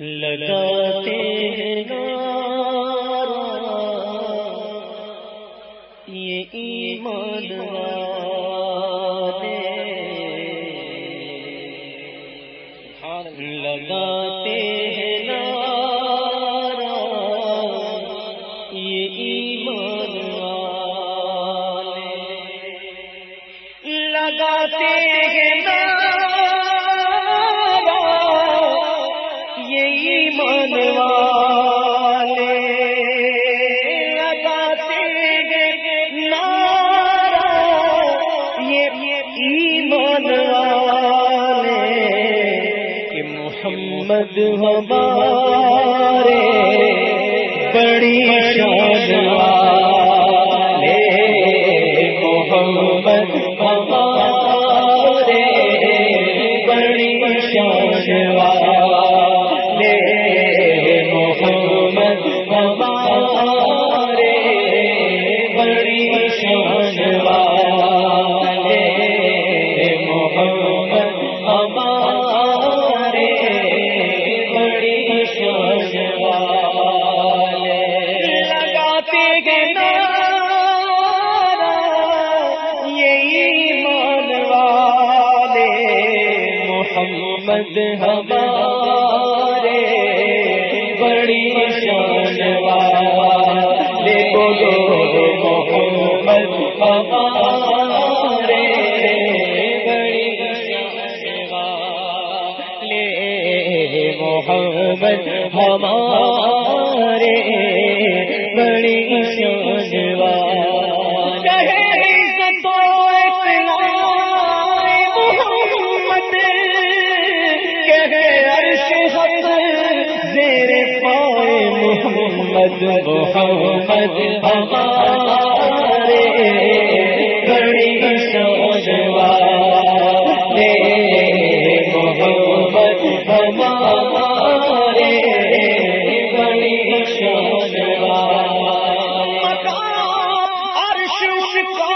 لگاتے یہ ایمان ہمارا محمد محمد ہمارے بڑی سوج محمد ہمارے بڑی سوج عرش کا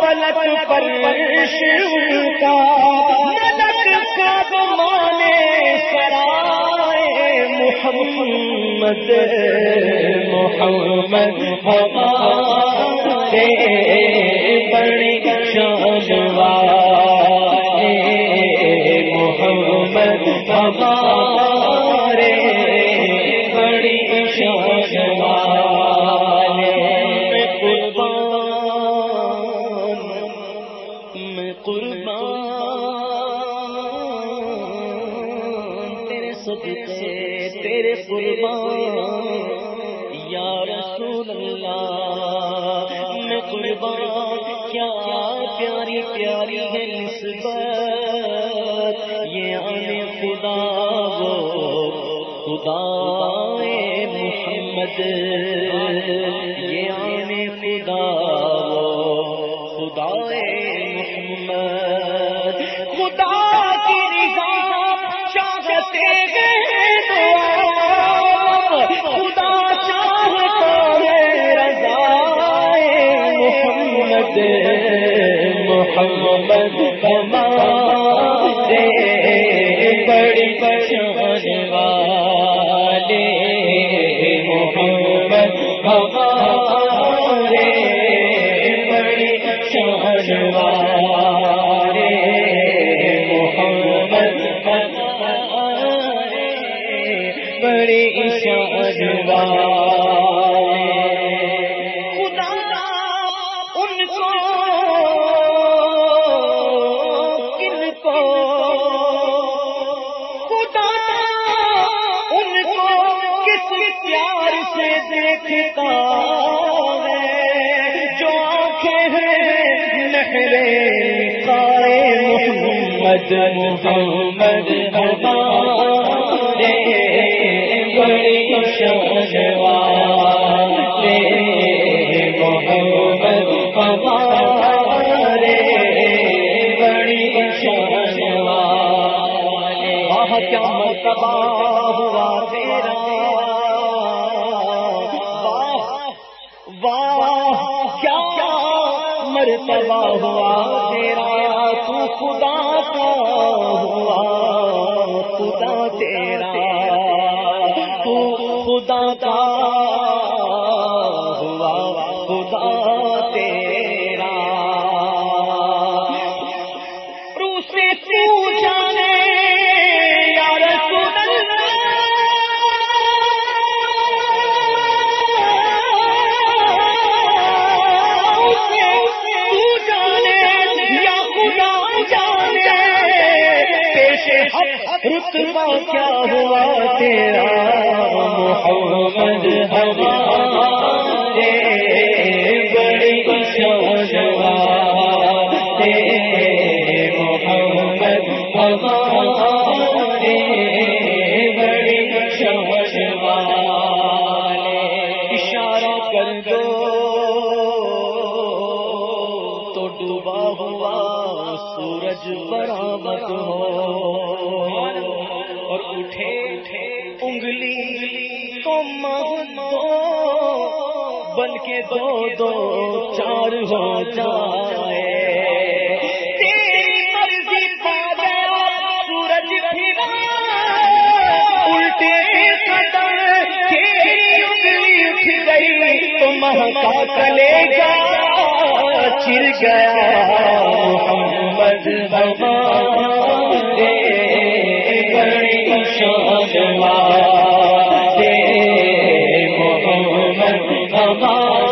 پلک کا ملک کا مانے سرائے محمد محمد ہمارے بڑی شان والے محمد ہمارے بڑی شان یہ خدا وہ خدا محمد خدا کی رضا چاہتے ہیں خدا چاہتا ہے رضا محمد محمد ہمارے بڑی شان پیار سے دیکھتا ہے جو آنکھیں ہیں نہرے کارے محمد محمد کیا مرتبہ ہوا تیرا. واہ واہ، کیا مرتبہ ہوا تیرا. تو خدا کا ہوا، خدا تیرا. تو خدا کا تیرا محمد ہمارے بڑی شوجوا محمد ہمارے دو دو چار ہو جائے۔ تیری مرضی پاگا سورج الٹے گا چر گیا۔ محمد ہمارے بڑی شان دے۔ محمد ہمارے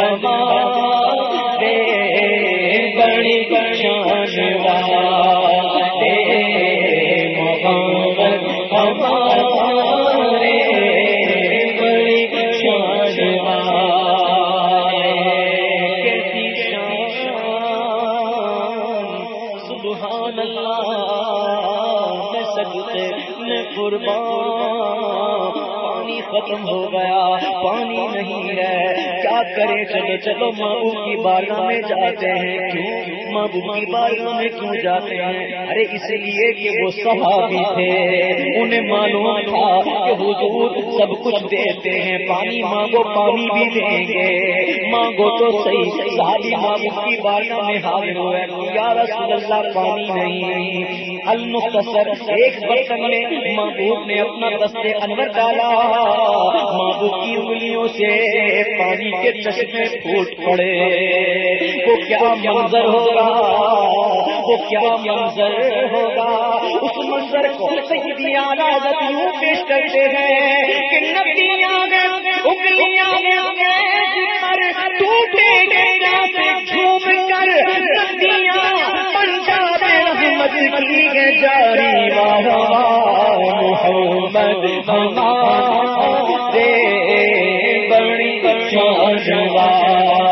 کیا کرے چلو چلو مابو کی بارگاہ میں جاتے ہیں۔ کیوں؟ مابو کی بارگاہ میں کیوں جاتے ہیں؟ ارے، اس لیے کہ وہ صحابی تھے۔ انہیں معلوم تھا کہ حضور سب کچھ دیتے ہیں۔ پانی مانگو، پانی بھی دیں گے۔ مانگو تو صحیح۔ صحابی مابو کی بارگاہ میں حاضر ہوئے۔ یا رسول اللہ، پانی نہیں۔ المختصر ایک برتن میں محبوب نے اپنا دست انور ڈالا۔ محبوب کی انگلیوں سے پانی کے چشمے پھوٹ پڑے۔ وہ کیا منظر ہوگا؟ وہ کیا منظر ہوگا؟ اس منظر کو سیدی عادت یوں پیش کرتے ہیں کہ نبیاں میں انگلیاں میں پر ٹوٹے گئے سے جھوم کر نبیاں پنجاب رحمت کی ہے جاری واہ محمد ہمارے بڑی شان والے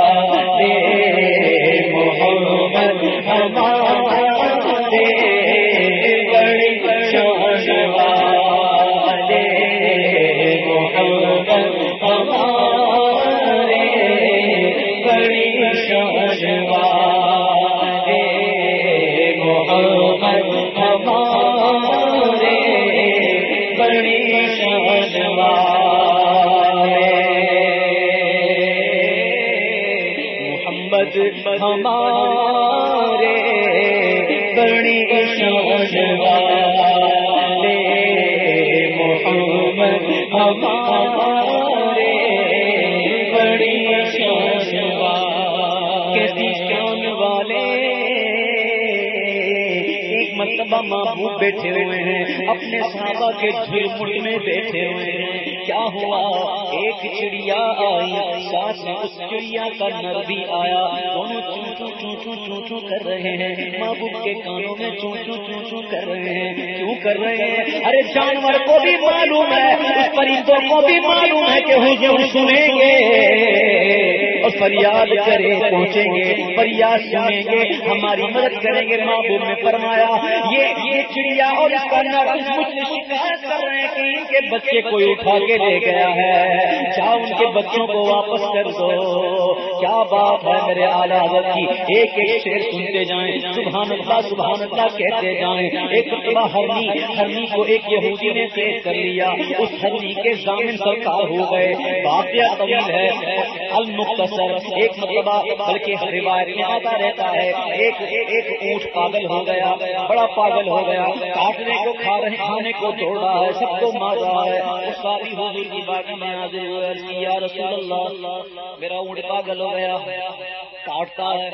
بیٹھے ہوئے ہیں، اپنے صحابہ کے جھرمٹ میں بیٹھے ہوئے ہیں۔ کیا ہوا؟ ایک چڑیا آئی، ساتھ میں اس چڑیا کا نر بھی آیا۔ دونوں چون چون چون کر رہے ہیں۔ محبوب کے کانوں میں چون چون چون چون کر رہے ہیں۔ کیوں کر رہے ہیں؟ ارے جانور کو بھی معلوم ہے پرندوں کو بھی معلوم ہے کہ حضور سنیں گے۔ فریاد کرے پہنچیں گے، فریاد سنیں گے، ہماری مدد کریں گے، محبوب نے فرمایا، یہ یہ چڑیا اور اس کا نر مجھ سے شکایت کر رہے ہیں کہ ان کے بچے کوئی اٹھا کے لے گیا ہے۔ جاؤ ان کے بچوں کو واپس کر دو۔ کیا بات ہے میرے آلہ حضرت کی؟ ایک ایک شیر سنتے جائیں۔ سبحان اللہ سبحان اللہ کہتے جائیں۔ ایک مرتبہ ہرنی ہرنی کو ایک یہودی نے قید کر لیا۔ اس ہرنی کے ضامن سرکار ہو گئے۔ واقعہ طویل ہے۔ المختصر۔ ایک مرتبہ بلکہ روایت میں آتا رہتا ہے۔ ایک ایک اونٹ پاگل ہو گیا۔ بڑا پاگل ہو گیا۔ کاٹنے کو، کھا رہے، کھانے کو توڑ رہا ہے۔ سب کو مار رہا ہے۔ ساری حضور کی بات میں حاضر ہوئے۔ یا رسول اللہ، میرا اونٹ پاگل ہو گیا کاٹتا ہے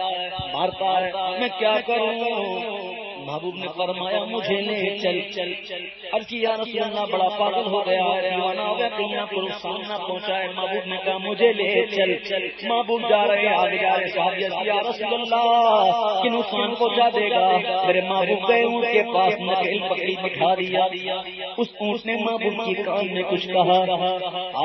مارتا ہے میں کیا کروں؟ محبوب نے فرمایا، مجھے لے چل چل چل اب کی یا رسول اللہ بڑا پاگل ہو گیا ہے دیوانہ ہو گیا، کہیں آپ کو سامنا پہنچا ہے۔ محبوب نے کہا، مجھے لے چل چل۔ محبوب جا رہے آگے جا رہے صاحب یا رسول اللہ کہ نقصان پہنچا دے گا۔ میرے محبوب گئے، ان کے پاس نکیل پکڑی، بٹھا دیا۔ اس اونٹ نے محبوب کی کان میں کچھ کہا۔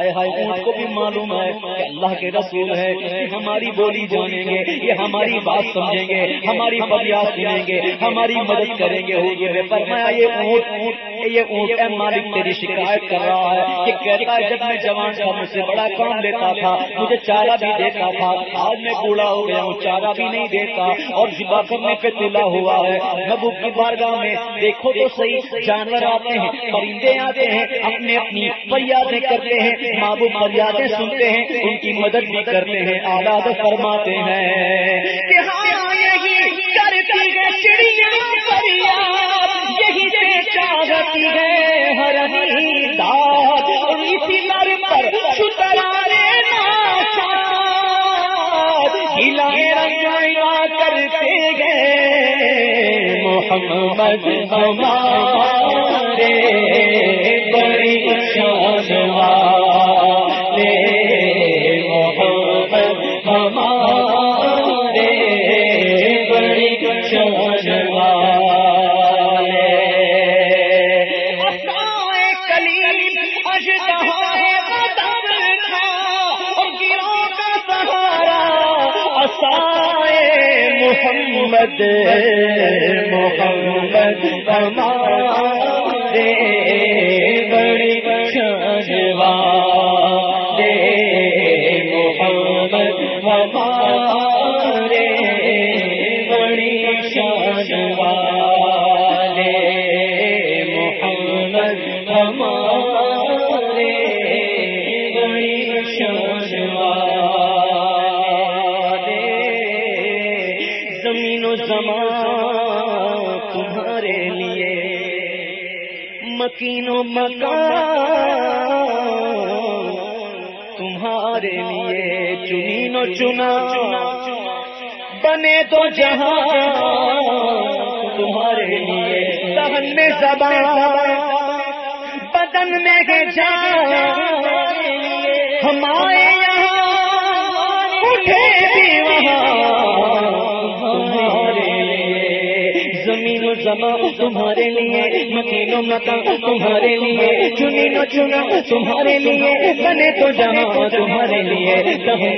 آئے ہائے، اونٹ کو بھی معلوم ہے کہ اللہ کے رسول ہے ہماری بولی جانیں گے، یہ ہماری بات سمجھیں گے، ہماری فریاد سنیں گے، ہماری مدد کریں گے ہوگی فرمایا، یہ اونٹ اونٹ، یہ اونٹ مالک تیری شکایت کر رہا ہے کہ کہتا ہے، جب میں جوان تھا، مجھ سے بڑا کام لیتا تھا، مجھے چارہ بھی دیتا تھا، آج میں بوڑھا ہو گیا ہوں، چارہ بھی نہیں دیتا، اور جبا کرنے پہ تلا ہوا ہے، محبوب کی بارگاہ میں دیکھو تو صحیح، جانور آتے ہیں، پرندے آتے ہیں، اپنے اپنی فریادیں کرتے ہیں، محبوب فریادیں سنتے ہیں، ان کی مدد بھی کرتے ہیں آلات فرماتے ہیں۔ کرتے گئے۔ محمد ہمارے بڑی فرما دے مکین و مکان تمہارے لیے چنین و چنا۔ بنے تو جہاں تمہارے لیے دہن میں زبان۔ بدن میں جان۔ ہمارے بڑھے بھی وہاں۔ زمین و زم تمہارے لیے مکین و مکان تمہارے لیے چنی نو چنا تمہارے لیے، بنے تو جہاں تمہارے لیے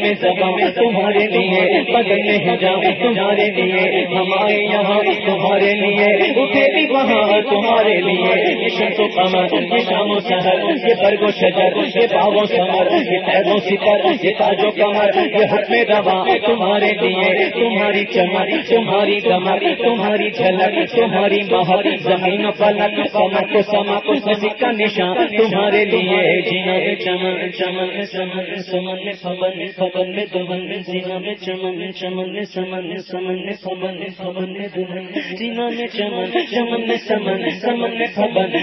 میں زبان تمہارے لیے بدل میں جاؤں تمہارے لیے ہمارے یہاں تمہارے لیے، اٹھے بھی وہاں تمہارے لیے یہ و کمر یہ شام و شہر یہ برگ و شجر، یہ باغ و سمر یہ پیدوں سپر، یہ تاج و کمر یہ حق میں دبا تمہارے لیے، تمہاری چمر تمہاری دمر تمہاری جھلک تمہاری مہر زمین پلک سمر کو سما کو سمی کا نشان تمہارے لیے جینا میں چمن چمن سمن سمن فمن فمن میں دمن جینا میں چمن چمن سمن سمن فمن فمن دمن جینا میں چمن چمن میں سمن سمن میں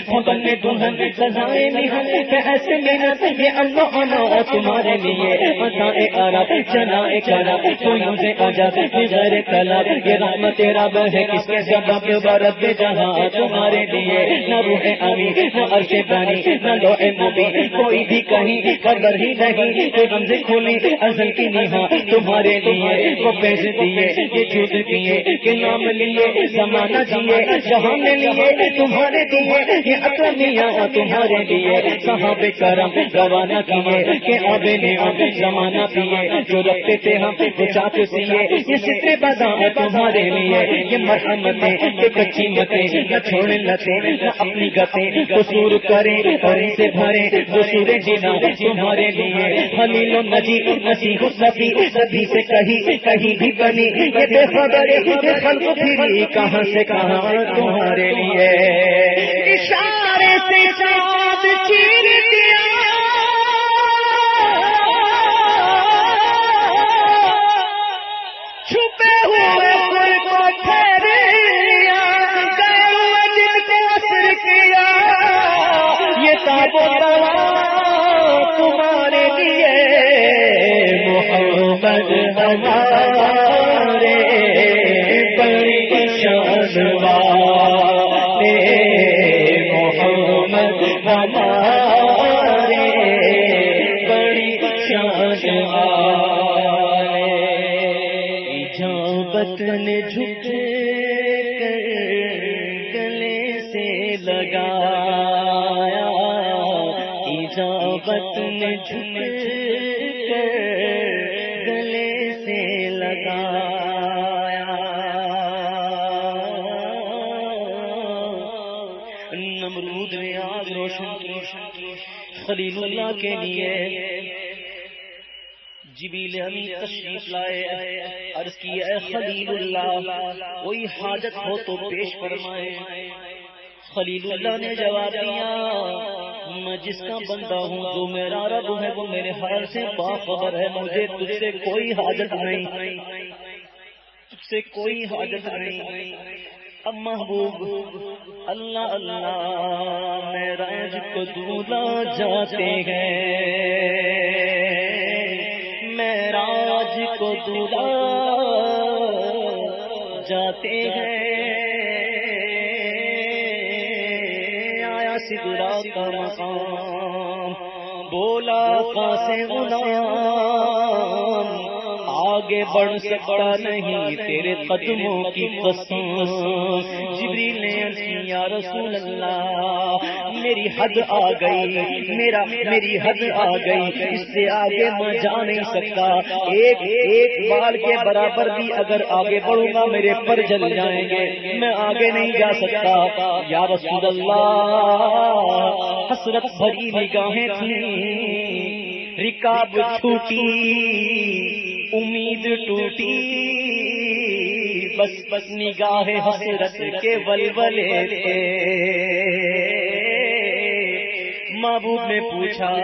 فمن میں دمن سزائے نہن ایسے محنت یہ اللہ انا تمہارے لیے بتائے آرا چنا کرا تو یوں سے آجا غیر کلا یہ رحمت رب ہے کس کے سبب برد جہاں تمہارے لیے نہ روح امی، نہ عرش بانی، نہ لو نبی، کوئی بھی کہیں قدر ہی نہیں۔ تو رمز کھولی ازل کی نیہا تمہارے لیے۔ وہ پیش دیے یہ جھوٹ کیے کہ نام لیے، زمانہ دیے جہان لیے تمہارے لیے یہ اکرمیاں تمہارے لیے۔ صحاب کرم روانہ کیے، کہ اب نے ہم زمانہ پیے جو رکھتے تھے ہم چاہتے سیے یہ ستے بازار تمہارے لیے، یہ مرحمتیں یہ کچی متیں نہ چھوڑ لتے نہ اپنی گتے قصور کرے اور سے بھرے قصور جنا تمہارے لیے۔ خلیل و نجی نصیح سبھی سبھی سے کہیں کہیں بھی بنی۔ یہ بے خبر خلق پھری کہاں سے کہاں تمہارے لیے؟ خلیل اللہ کوئی حاجت ہو تو پیش فرمائے۔ خلیل اللہ نے جواب دیا، میں جس کا بندہ ہوں، جو میرا رب ہے، وہ میرے حال سے باخبر ہے، مجھے تجھ سے کوئی حاجت نہیں۔ تجھ سے کوئی حاجت نہیں۔ اب محبوب، اللہ اللہ، میرا کو دولا جاتے ہیں۔ کو دلا جاتے ہیں۔ آیا سدرا کا مقام، بولا کا غلام۔ آگے بڑھ سکتا نہیں تیرے قدموں کی قسم۔ جبریل نے یا رسول اللہ میری حد آ گئی، میرا میری حد آ گئی، اس سے آگے میں جا نہیں سکتا۔ ایک ایک بال کے برابر بھی اگر آگے بڑھوں گا، میرے پر جل جائیں گے۔ میں آگے نہیں جا سکتا۔ یا رسول اللہ، حسرت بھری نگاہیں تھیں۔ رکاب چھوٹی، امید ٹوٹی۔ بس بس نگاہ حسرت کے ولولے تھے۔ محبوب نے پوچھا،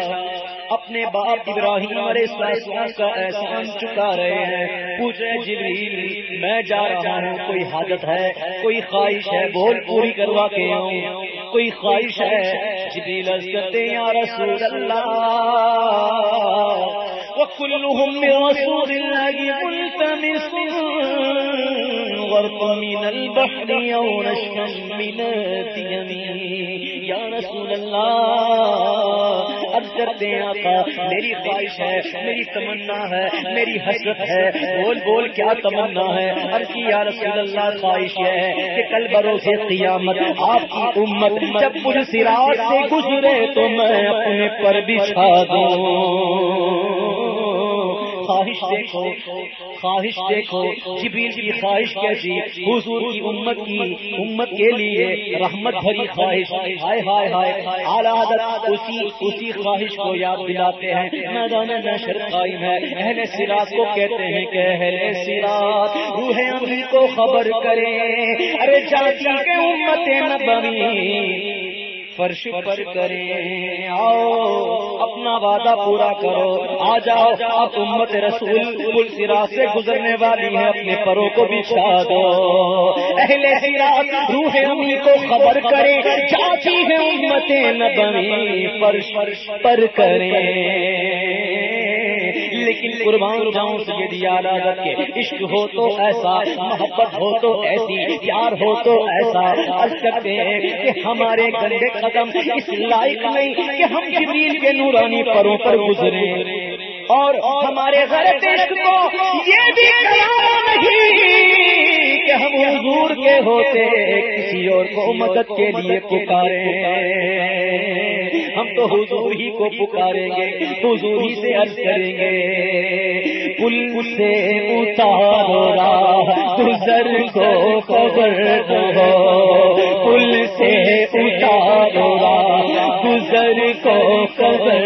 اپنے باپ ابراہیم السلام کا احسان چکا رہے ہیں؟ پوچھے، جبریل، میں جا رہا ہوں، کوئی حاجت ہے؟ کوئی خواہش ہے؟ بول پوری کروا کے آؤں۔ کوئی خواہش ہے؟ جبریل کرتے یا رسول اللہ، وكلهم من رسول الله ملتمس غرق من البحر او نشفا یا رسول اللہ، اب کرتے ہیں آقا، میری خواہش ہے، میری تمنا ہے، میری حسرت ہے، بول بول کیا تمنا ہے؟ اب کی یا رسول اللہ، خواہش ہے کہ کل بروز قیامت آپ کی امت جب پور سراج سے گزرے تو میں اپنے پر بچھا دوں۔ خواہش دیکھو خواہش دیکھو جبیل کی خواہش کیسی حضور کی امت کی، امت کے لیے رحمت بھری خواہش۔ ہائے ہائے ہائے، اعلیٰ حضرت اسی اسی خواہش کو یاد دلاتے ہیں۔ میدان نشر قائم ہے۔ اہل سراج کو کہتے ہیں کہ اہل سراج روح امری کو خبر کرے ارے چاچی کے امت نبوی فرش پر کریں۔ آؤ، اپنا وعدہ پورا کرو۔ آ جاؤ، آپ امت رسول، پل سرا سے گزرنے والی ہے اپنے پروں کو بچھا دو۔ اہل سراط روح امی کو خبر کرے چاچی ہے امت نبوی فرش پر کریں۔ لیکن قربان جاؤں سے دیا کے۔ عشق ہو تو ایسا، محبت ہو تو ایسی، پیار ہو تو ایسا۔ عرض کرتے ہیں کہ ہمارے گندے قدم اس لائق نہیں کہ ہم جبریل کے نورانی پروں پر گزرے۔ اور ہمارے غلط عشق کو یہ بھی نہیں کہ ہم حضور کے ہوتے، کسی اور کو مدد کے لیے پکارے۔ ہم تو حضور ہی کو پکاریں گے، حضور ہی سے عرض کریں گے۔ پل سے اتارو گزر کو خبر ہو پل سے اتارو گزر کو خبر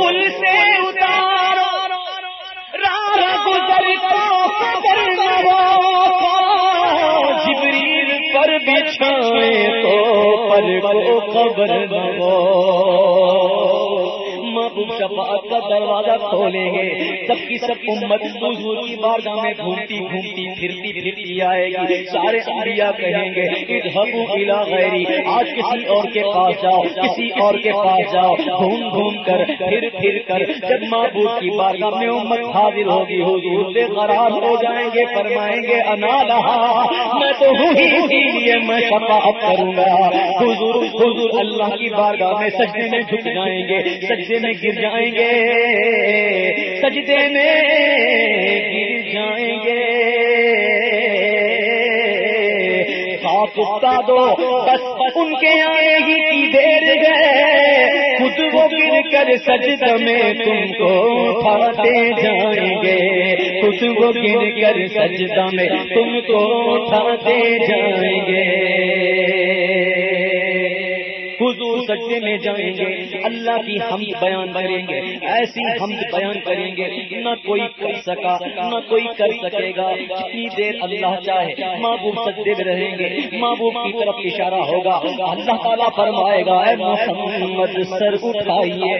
پل سے اتارو گزر کو خبر جبریل پر بچھائے تو پر کو خبر محبوب شفاعت کا دروازہ کھولیں گے۔ سب کی سب امت حضور کی بارگاہ میں گھومتی گھومتی پھرتی پھرتی آئے گی۔ سارے انبیاء کہیں گے، اذهبوا الى غیری۔ آج کسی اور کے پاس جاؤ، کسی اور کے پاس جاؤ۔ گھوم گھوم کر، پھر پھر کر۔ جب محبوب کی بارگاہ میں امت حاضر ہوگی، حضور سے قرار ہو جائیں گے، فرمائیں گے انا لہا میں تو ہوں ہی اسی لیے میں شفاعت کروں گا۔ حضور حضور اللہ کی بارگاہ میں سجدے میں جھک جائیں گے۔ سجدے میں گر جائیں گے، سجدے میں گر جائیں گے۔ اکتا دو، بس ان کے آئے ہی کی دیر گئے خود وہ گر کر سجد میں تم کو اٹھاتے جائیں گے۔ خود وہ گر کر سجدہ میں تم کو اٹھاتے جائیں گے۔ حضور میں جائیں گے، اللہ کی ہم بیان کریں گے، ایسی ہم بیان کریں گے، نہ کوئی کر سکا، نہ کوئی کر سکے گا، جتنی دیر اللہ چاہے، محبوب سجدے میں رہیں گے، محبوب کی طرف اشارہ ہوگا، اللہ تعالیٰ فرمائے گا، اے محمد سر اٹھائیے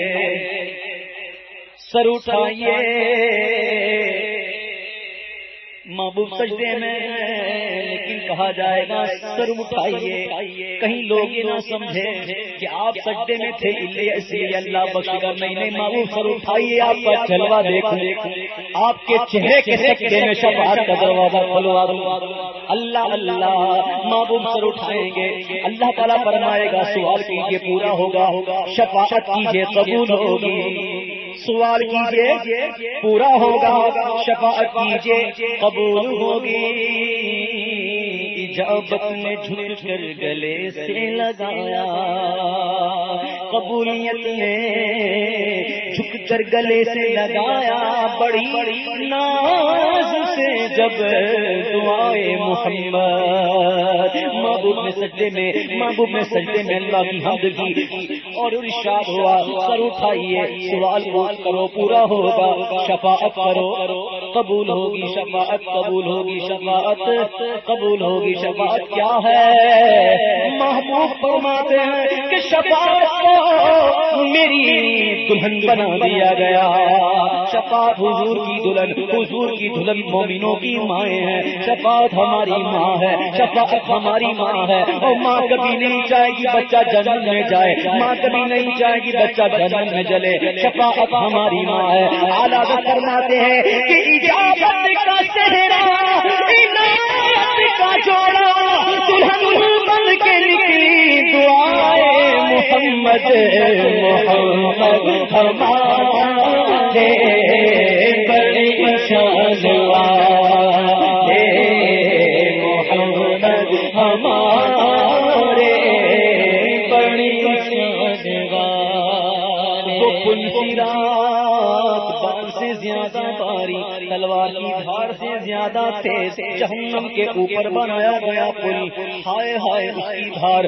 سر اٹھائیے۔ محبوب سجدے میں لیکن کہا جائے گا، سر اٹھائیے، کہیں لوگ یہ نہ سمجھے کہ آپ سجدے میں تھے اس لیے اللہ بخش کر نہیں نہیں سر اٹھائیے آپ کا چلوا دیکھو آپ کے چہرے کے سجدے میں شفاعت کا دروازہ کھلوا دوں اللہ اللہ محبوب سر اٹھائیں گے۔ اللہ تعالیٰ فرمائے گا سوال کیجیے پورا ہوگا۔ شفاعت کیجیے قبول ہوگی۔ سوال کیجیے پورا ہوگا۔ شفاعت کیجیے قبول ہوگی۔ اجابت نے جھک کر گلے سے لگایا۔ قبولیت نے جھک کر گلے سے لگایا۔ بڑی بڑی ناز سے جب دعائے محمد۔ محبوب میں سجدے میں محبوب میں سجدے میں اللہ کی حمد کی۔ اور ارشاد ہوا، سر اٹھائیے، سوال بات کرو، پورا ہوگا، شفاعت کرو، قبول ہوگی، شفاعت قبول ہوگی، شفاعت قبول ہوگی، شفاعت کیا ہے؟ محبوب فرماتے ہیں کہ شفاعت میری دلہن بنا دیا گیا۔ شفاعت حضور کی دلہن، حضور کی دلہن مومنوں کی مائیں ہیں۔ شفاعت ہماری ماں ہے، شفاعت ہماری ماں ہے۔ اور ماں کبھی نہیں چاہے گی بچہ جنم میں جائے۔ ماں کبھی نہیں چاہے گی بچہ جنم میں جلے۔ شفاعت ہماری ماں ہے۔ آلہ فرماتے ہیں کہ اجابت کا چہرہ کا جوڑا دلہن بن کے نکلی دعائے محمد محمد ہمارے بڑی شان جہنم کے اوپر بنایا گیا پل۔ ہائے ہائے، اس کی دھار۔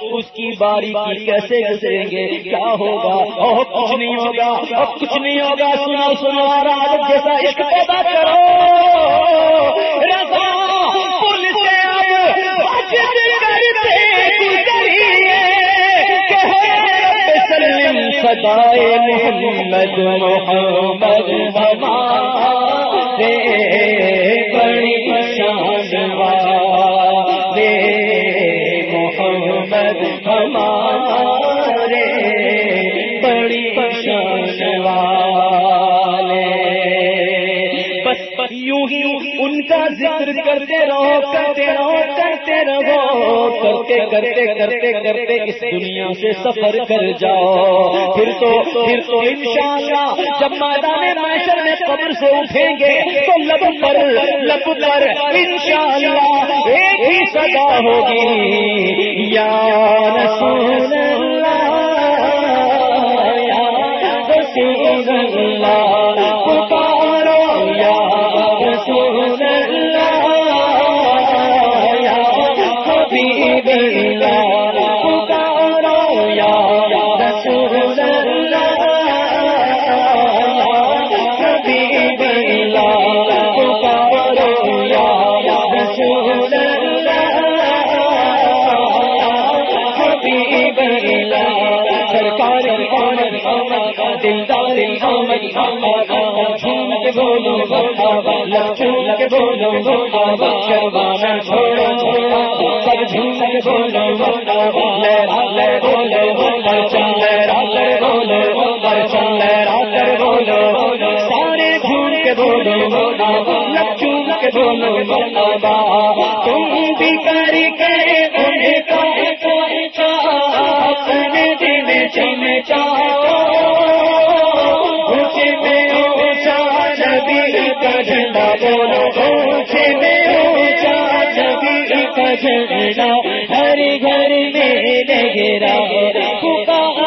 اس کی باری کیسے گزریں گے؟ کیا ہوگا؟ اور کچھ نہیں ہوگا۔ اور کچھ نہیں ہوگا۔ سنا سنا رات جیسا عشق پیدا کرو۔ رضا، پل سے اب سدائے محمد محمد ہمارے محمد ہمارے بڑی شان والے بس بس یوں ہی ان کا ذکر کرتے رہو کرتے رہو کرتے رہو۔ کرتے کرتے کرتے کرتے اس دنیا سے سفر کر جاؤ۔ پھر تو پھر تو انشاءاللہ جب میدان معاشر میں قبر سے اٹھیں گے تو لب پر لب پر انشاءاللہ ایک ہی صدا ہوگی یا رسول اللہ یا رسول اللہ پکارو یا رسول اللہ یا حبیب سرکار آمد دلدار آمد آمد جھوم کے بولو کے بولو شرمانا چھوڑو سب جھوم کے بولو لہرا بولو چل لہرا کر بولو چل لہرا بولو سارے جھوم کے بولو کے بولو تم بھی کرے، انہیں کا جھنڈا گھر میں گرا پکارو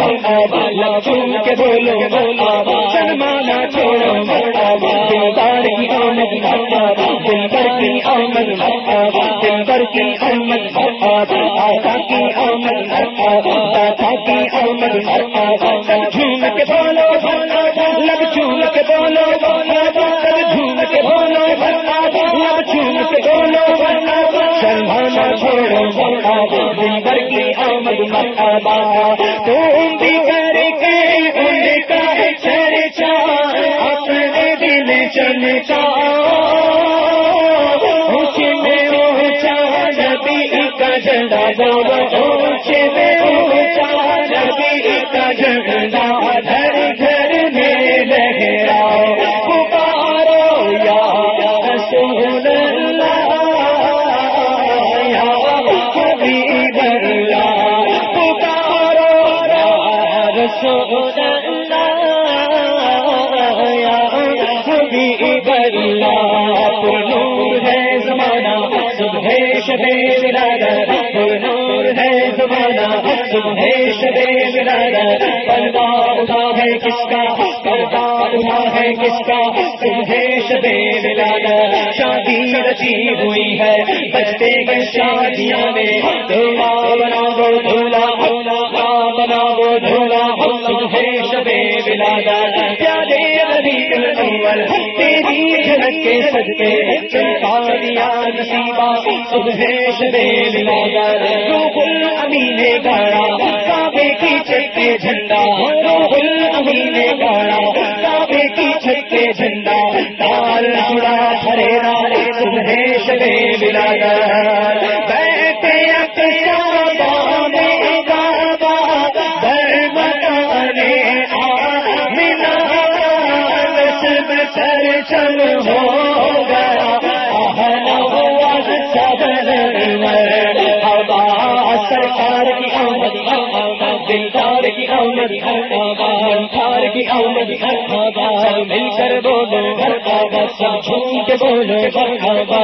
بولو لب جھوم کے بولو شرمانا چھوڑو دلدار کی آمد کی آمد کی آمد آقا کی آمد داتا کی آمد سب جھوم کے بولو لب کے بولو جھوم کے لب کے شرمانا چھوڑو کی آمد تم بھی نور ہے زمانہ شبے اٹھا ہے کس کا پردہ اٹھا ہے کس کا صبح شبے ولادت شادی رچی ہوئی ہے بچتے گئے شادیاں میں دھولا بنا وہ دھولا بنا وہ دھولا شبے پیارے ربیع الاول، تیری جھلک کے صدقے چلتا دیا نصیبہ صبح روح الامین گاڑا، کعبے کی چھت جھنڈا، روح الامین گاڑا، کعبے کی چھت کے جھنڈا تال جڑا ہرے صبح بیٹھے سر چل ہو گیا۔ اہلا ہوا صدر ہوا سرکار کی آمد دلدار کی آمد انسار کی آمد گھر مل کر بولو گھر بابا سب جھوم کے بولو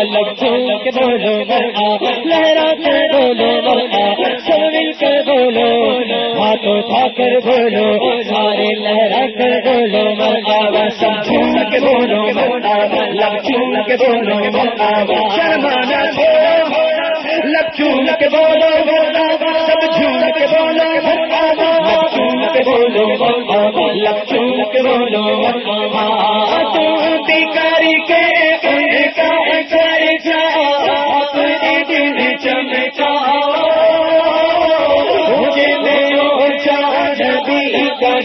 لگ جھوم کے بولو گھر لہرا کر بولو سب مل ہاتھ اٹھا کر بولو، سارے لہرا کر بولو سب جھوم کے بولو لگ جھوم کے بولو شرمانا چھوڑو لب چون کے بولو سب جھوم کے بولو لب چون کے بولو لب چون کے بولو تم بیکاری کے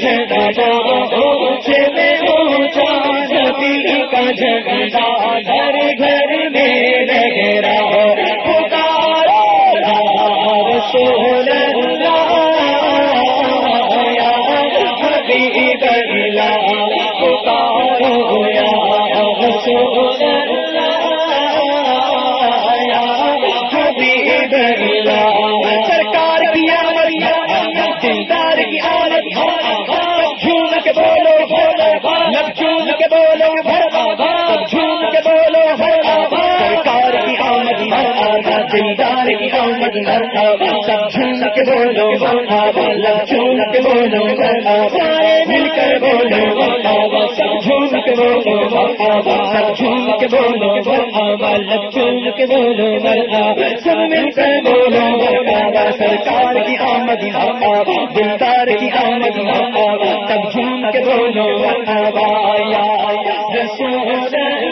نبی کا میں اونچا نبی کا گھر گھر میں لہرا پکارو یا رسول اللہ یا حبیب اللہ پکارو یا آمد سب جھوم کے بولو لب جھوم کے بولو مل کر بولو سب جھوم کے بولو سب جھوم کے بولو لب جھوم کے بولو سب مل کر بولو سرکار کی آمد دلدار کی آمد سب جھوم کے بولو یا رسول